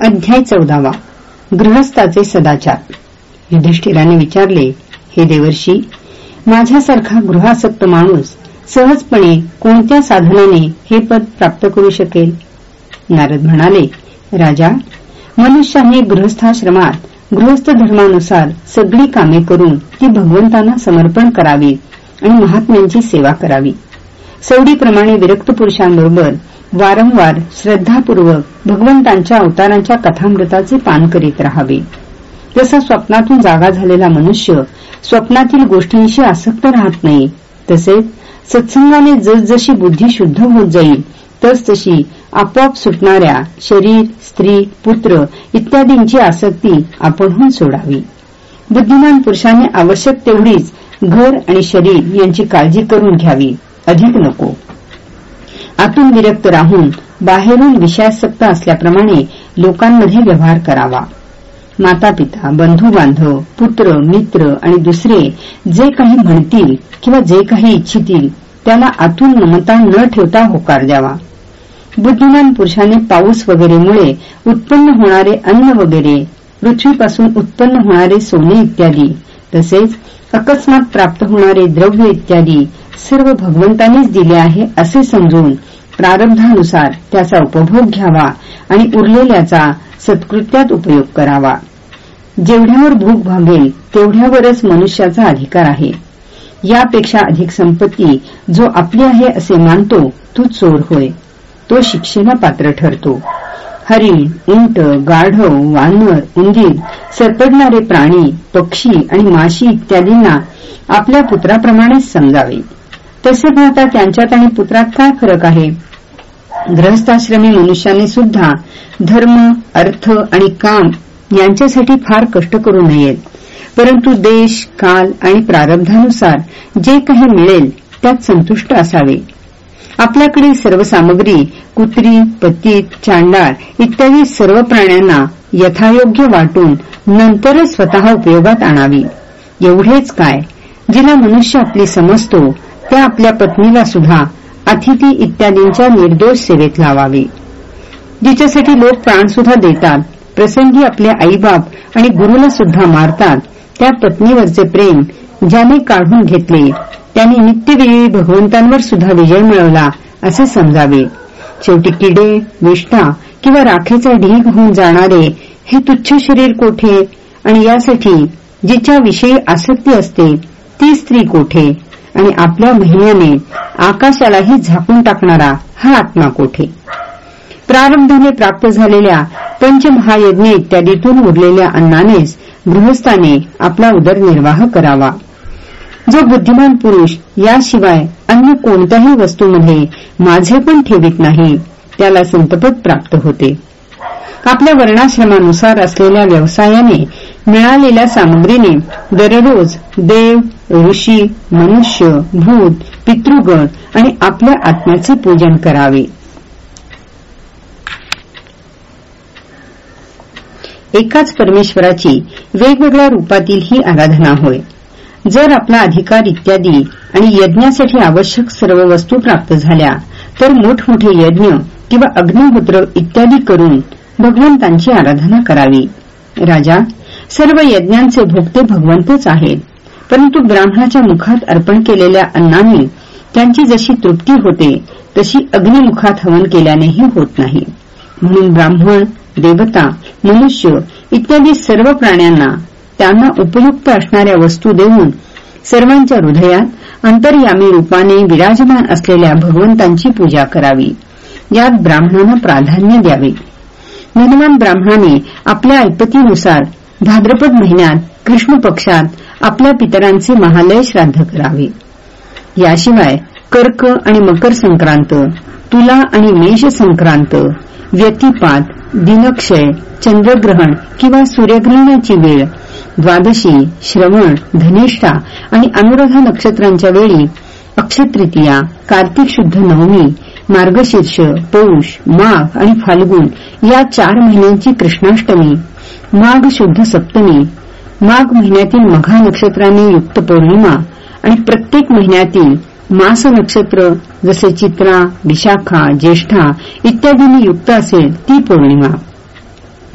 अध्याय चौदावा. गृहस्थाचे सदाचार. युधिष्ठिराने विचारले हे देवर्षी माझ्यासारखा गृहासक्त माणूस सहजपणे कोणत्या साधनाने हे पद प्राप्त करू शकेल? नारद म्हणाले राजा मनुष्याने गृहस्थाश्रमात गृहस्थ धर्मानुसार सगळी कामे करून ती भगवंतांना समर्पण करावी आणि महात्म्यांची सेवा करावी. सवडीप्रमाणे विरक्त पुरुषांबरोबर वारंवार श्रद्धापूर्वक भगवंतांच्या अवतारांच्या कथामृताचे पान करीत राहावे. जसा स्वप्नातून जागा झालेला मनुष्य स्वप्नातील गोष्टींशी आसक्त राहत नाही तसेच सत्संगाने जसजशी बुद्धी शुद्ध होत जाईल तसतशी आपोआप सुटणाऱ्या शरीर स्त्री पुत्र इत्यादींची आसक्ती आपणहून सोडावी. बुद्धिमान पुरुषाने आवश्यक तेवढीच घर आणि शरीर यांची काळजी करून घ्यावी. अधिक नको. आतून विरक्त राहून बाहेरून विषयासक्त असल्याप्रमाणे लोकांमध्ये व्यवहार करावा. माता पिता बंधू बांधव पुत्र मित्र आणि दुसरे जे काही म्हणतील किंवा जे काही इच्छितील त्याला आतून ममता न ठेवता होकार द्यावा. बुद्धिमान पुरुषाने पाऊस वगैरेमुळे उत्पन्न होणारे अन्न वगैरे पृथ्वीपासून उत्पन्न होणारे सोने इत्यादी तसेच अकस्मात प्राप्त होणारे द्रव्य इत्यादी सर्व भगवंतानीच दिले आहे असे समजून प्रारब्धानुसार त्याचा उपभोग घ्यावा आणि उरलेल्याचा सत्कृत्यात उपयोग करावा. जेवढ्यावर भूक भागेल तेवढ्यावरच मनुष्याचा अधिकार आहे. यापेक्षा अधिक संपत्ती जो आपली आहे असे मानतो तो चोर होय. तो शिक्षेला पात्र ठरतो. हरिण उंट गाढव वानर उंदीर सरपडणारे प्राणी पक्षी आणि माशी इत्यादींना आपल्या पुत्राप्रमाणेच समजावे. तसे पाहता त्यांच्यात आणि पुत्रात काय फरक आहे? ग्रहस्थाश्रमी मनुष्याने सुद्धा धर्म अर्थ आणि काम यांच्यासाठी फार कष्ट करू नयेत. परंतु देश काल आणि प्रारब्धानुसार जे काही मिळेल त्यात संतुष्ट असावे. आपल्याकडील सर्व सामग्री कुत्री पतीत चांडाळ इत्यादी सर्व प्राण्यांना यथायोग्य वाटून नंतरच स्वतः उपयोगात आणावी. एवढेच काय? जिला मनुष्य आपली समजतो त्या आपल्या पत्नीला सुद्धा अतिथी इत्यादींच्या निर्दोष सेवेत लावावे. जिच्यासाठी लोक प्राणसुद्धा देतात प्रसंगी आपले आईबाप आणि गुरुला सुद्धा मारतात त्या पत्नीवरचे प्रेम ज्याने काढून घेतले त्यांनी नित्यविजयी भगवंतांवर सुद्धा विजय मिळवला असे समजावे. शेवटी किडे विष्ठा किंवा राखेचा ढीग होऊन जाणारे हे तुच्छ शरीर कोठे? आणि यासाठी जिच्याविषयी आसक्ती असते ती स्त्री कोठे? आणि आपल्या महिन्याने आकाशालाही झाकून टाकणारा हा आत्मा कोठे? प्रारंभाने प्राप्त झालेल्या पंचमहायज्ञ इत्यादीतून उरलेल्या अन्नानेच गृहस्थाने आपला उदरनिर्वाह करावा. जो बुद्धिमान पुरुष याशिवाय अन्य कोणत्याही वस्तूमध्ये माझे पण ठेवित नाही त्याला संतपद प्राप्त होते. आपल्या वर्णाश्रमानुसार असलेल्या व्यवसायाने मिळालेल्या सामग्रीने दररोज देव ऋषी मनुष्य भूत पितृगण आणि आपल्या आत्म्याचे पूजन करावे. एकाच परमेश्वराची वेगवेगळ्या रूपातील ही आराधना होय. जर आपला अधिकार इत्यादी आणि यज्ञासाठी आवश्यक सर्व वस्तू प्राप्त झाल्या तर मोठमोठे यज्ञ किंवा अग्निहोत्र इत्यादी करून भगवंतांची आराधना करावी. राजा सर्व यज्ञांचे भोगते भगवंतच आहेत परंतु ब्राह्मणाच्या मुखात अर्पण केलेल्या अन्नाने त्यांची जशी तृप्ती होते तशी अग्निमुखात हवन केल्यानेही होत नाही. म्हणून ब्राह्मण देवता मनुष्य इत्यादी सर्व प्राण्यांना त्यांना उपयुक्त असणाऱ्या वस्तू देऊन सर्वांच्या हृदयात अंतर्यामी रूपाने विराजमान असलेल्या भगवंतांची पूजा करावी. यात ब्राह्मणांना प्राधान्य द्यावे. धनवान ब्राह्मणाने आपल्या ऐपतीनुसार भाद्रपद महिन्यात कृष्ण पक्षात आपल्या पितरांचे महालय श्राद्ध करावे. याशिवाय कर्क आणि मकर संक्रांत तुला आणि मेष संक्रांत व्यतिपात दिनक्षय चंद्रग्रहण किंवा सूर्यग्रहणाची वेळ द्वादशी श्रवण धनिष्ठा आणि अनुराधा नक्षत्रांच्या वेळी अक्षतृतीया कार्तिक शुद्ध नवमी मार्गशीर्ष पौष माघ आणि फाल्गुन या चार महिन्यांची कृष्णाष्टमी माघ शुद्ध सप्तमी माघ महिन्यातील मघा नक्षत्राने युक्त पौर्णिमा आणि प्रत्येक महिन्यातील मास नक्षत्र जसे चित्रा विशाखा ज्येष्ठा इत्यादींनी युक्त असेल ती पौर्णिमा.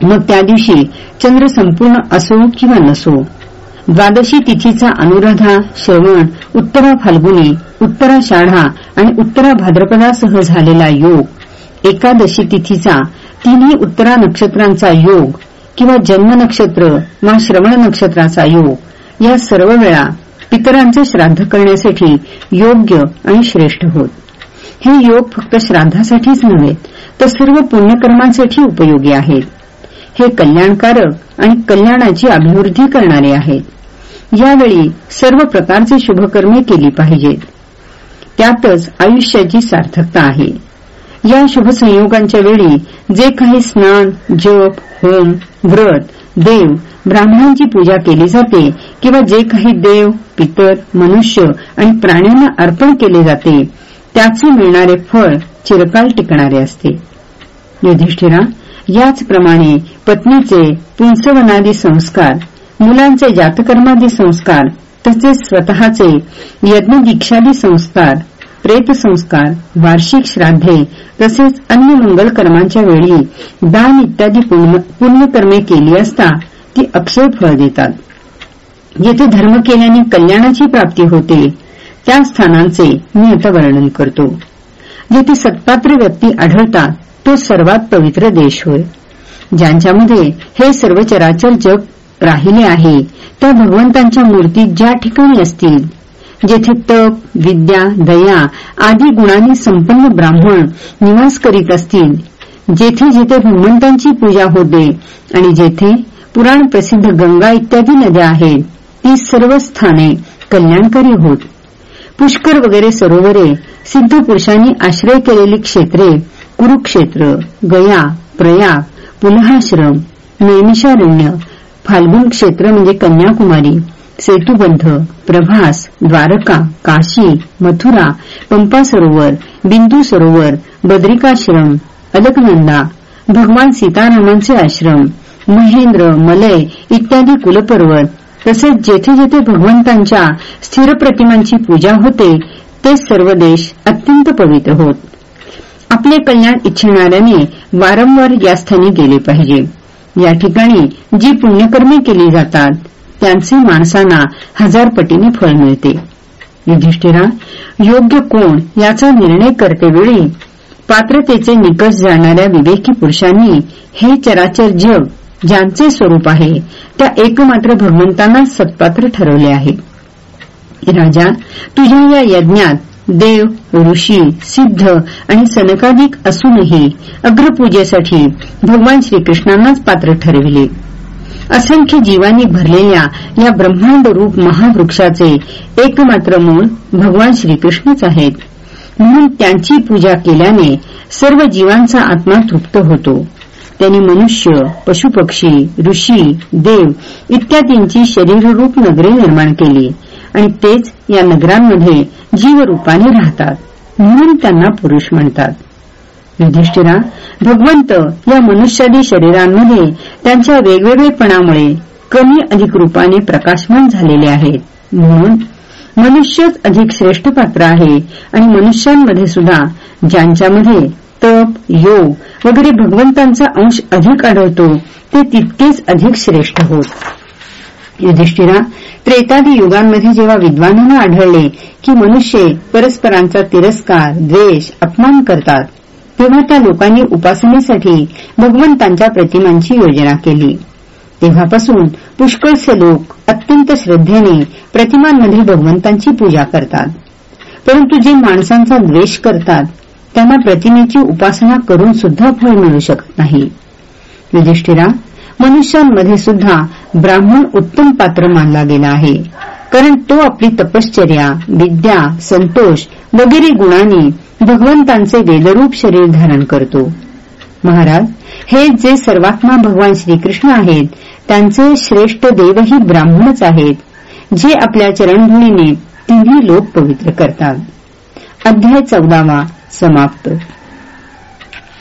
मग त्या दिवशी चंद्र संपूर्ण असो किंवा नसो द्वादशी तिथीचा अनुराधा श्रवण उत्तरा फाल्गुनी उत्तरा शाढा आणि उत्तरा भाद्रपदासह झालेला योग एकादशी तिथीचा तिन्ही उत्तरा नक्षत्रांचा योग किंवा जन्म नक्षत्र वा श्रवण नक्षत्राचा योग या सर्व वेळा पितरांचे श्राद्ध करण्यासाठी योग्य आणि श्रेष्ठ होत. हे योग फक्त श्राद्धासाठीच नव्हे तर सर्व पुण्यकर्मांसाठी उपयोगी आहेत. हे कल्याणकारक आणि कल्याणाची अभिवृद्धी करणारे आहेत. यावेळी सर्व प्रकारचे शुभकर्मे केली पाहिजेत. त्यातच आयुष्याची सार्थकता आहे. या शुभसंयोगांच्या वेळी जे काही स्नान जप होम व्रत देव ब्राह्मणांची पूजा केली जाते किंवा जे काही देव पितर मनुष्य आणि प्राण्यांना अर्पण केले जाते त्याचे मिळणारे फळ चिरकाल टिकणारे असते. युधिष्ठिरा याचप्रमाणे पत्नीचे पुंसवनादी संस्कार मुलांचे जातकर्मादी संस्कार तसेच स्वतःचे यज्ञदीक्षादी संस्कार प्रेतसंस्कार वार्षिक श्राद्धे तसेच अन्य मंगल कर्मांच्या वेळी दान इत्यादी पुण्यकर्मे केली असता ती अक्षय फळ देतात. जेथे धर्म केल्याने कल्याणाची प्राप्ती होते त्या स्थानांचे मी आता वर्णन करतो. जेथे सत्पात्र व्यक्ती आढळतात तो सर्वात पवित्र देश होय. ज्यांच्यामध्ये हे सर्व चराचर जग राहिले आहे त्या भगवंतांच्या मूर्ती ज्या ठिकाणी असतील जेथे तप विद्या दया आदी गुणांनी संपन्न ब्राह्मण निवास करीत असतील जेथे जेथे भगवंतांची पूजा होते आणि जेथे पुराण प्रसिद्ध गंगा इत्यादी नद्या आहेत. ती सर्व स्थाने कल्याणकारी होत. पुष्कर वगैरे सरोवरे सिद्ध पुरुषांनी आश्रय केलेली क्षेत्रे कुरुक्षेत्र गया प्रयाग पुलहाश्रम नैमिषारण्य फाल्गुन क्षेत्र म्हणजे कन्याकुमारी सेतुबंध प्रभास द्वारका काशी मथुरा पंपा सरोवर बिंदू सरोवर बद्रिकाश्रम अलकनंदा भगवान सीतारामांचे आश्रम महेंद्र मलय इत्यादी कुलपर्वत तसेच जेथे जेथे भगवंतांच्या स्थिर प्रतिमांची पूजा होते ते सर्व देश अत्यंत पवित्र होत. आपले कल्याण इच्छिणाऱ्याने वारंवार या स्थानी गेले पाहिजे. या ठिकाणी जी पुण्यकर्मे केली जातात त्यांचे माणसांना हजार पटीने फळ मिळते. युधिष्ठिरा योग्य कोण याचा निर्णय करतेवेळी पात्रतेचे निकष जाणाऱ्या विवेकी पुरुषांनी हे चराचर जग ज्यांचे स्वरूप आहे त्या एकमात्र भगवंतांना सत्पात्र ठरवले आहे राजा तुझ्या या यज्ञात देव ऋषी सिद्ध आणि सनकाधिक असूनही अग्रपूजेसाठी भगवान श्रीकृष्णांनाच पात्र ठरविले. असंख्य जीवांनी भरलेल्या या ब्रह्मांड रूप महावृक्षाचे एकमात्र मूळ भगवान श्रीकृष्णच आहेत. म्हणून त्यांची पूजा केल्याने सर्व जीवांचा आत्मा तृप्त होतो. त्यांनी मनुष्य पशुपक्षी ऋषी देव इत्यादींची शरीररूप नगरे निर्माण केली. आणि तेच या नगरांमध्ये जीवरूपाने राहतात. म्हणून त्यांना पुरुष म्हणतात. युधिष्ठिरा भगवंत या मनुष्यादी शरीरांमध्ये त्यांच्या वेगवेगळेपणामुळे कमी अधिक रूपाने प्रकाशमान झालेले आहेत. म्हणून मनुष्यच अधिक श्रेष्ठ पात्र आहे आणि मनुष्यांमध्ये सुद्धा ज्यांच्यामध्ये तप योग वगैरे भगवंतांचा अंश अधिक आढळतो ते तितकेच अधिक श्रेष्ठ होत. युधिष्ठिरा त्रेतादी युगांमध्ये जेव्हा विद्वानांना आढळले की मनुष्य परस्परांचा तिरस्कार द्वेष अपमान करतात तेव्हा त्या लोकांनी उपासनेसाठी भगवंतांच्या प्रतिमांची योजना केली. तेव्हापासून पुष्कळचे लोक अत्यंत श्रद्धेने प्रतिमांमध्ये भगवंतांची पूजा करतात. परंतु जे माणसांचा द्वेष करतात त्यांना प्रतिमेची उपासना करून सुद्धा फळ मिळू शकत नाही. युधिष्ठिरा मनुष्यांमध्ये सुद्धा ब्राह्मण उत्तम पात्र मानला गेला आहे. कारण तो आपली तपश्चर्या विद्या संतोष वगैरे गुणांनी भगवंतांचे वेदरूप शरीर धारण करतो. महाराज हे जे सर्वात्मा भगवान श्रीकृष्ण आहेत त्यांचे श्रेष्ठ देवही ब्राह्मणच आहेत जे आपल्या चरणभूमीने तिन्ही लोक पवित्र करतात. अध्याय चौदावा. समाप्त.